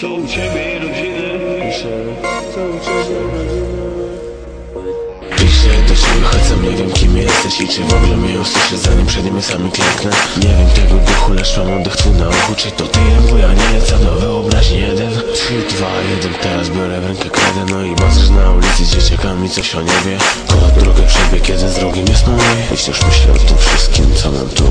Co u ciebie rodziny? Piszę, co u ciebie rodziny? Piszę to słychać, sam nie wiem kim jesteś i czy w ogóle mnie usłyszę zanim przed nimi sami klęknę Nie wiem tego duchu, lecz mam oddech twój na oku, czy to ty, ja, ja nie lecam na wyobraźni Bazrz na ulicy z dzieciakami coś o niebie. Koło drogę przebieg, jeden z drugim jest mój. I wciąż myślę o tym wszystkim, co mam tu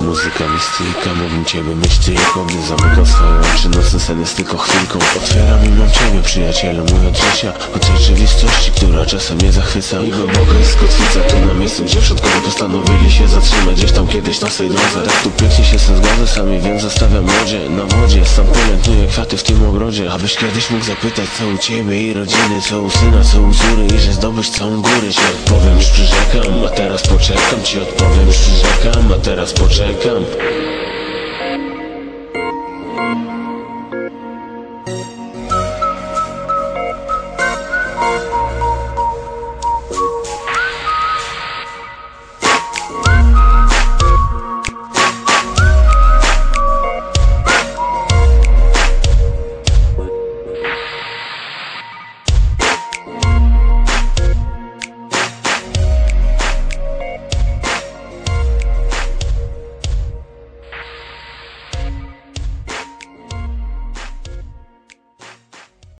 Muzyka mistyka, mógłbym ciebie mieć tylko Gdy zamykam swoje oczy, nocny sen jest tylko chwilką Otwieram i mam ciebie, przyjacielu mój od życia Od rzeczywistości, która czasem mnie zachwyca. I głęboko jest kotwica, tu na miejscu, gdzie przodkowie postanowili się zatrzymać Gdzieś tam kiedyś na swej drodze. Tak tu pięknie się sen zgadza, sami wiem, zostawiam młodzie Na wodzie, sam pielęgnuję kwiaty w tym ogrodzie Abyś kiedyś mógł zapytać, co u ciebie i rodziny Co u syna, co u córy i że zdobyć całą górę Ci odpowiem, już przyrzekam, a teraz poczekam Ci odpowiem, już przyrzekam, a teraz poczekam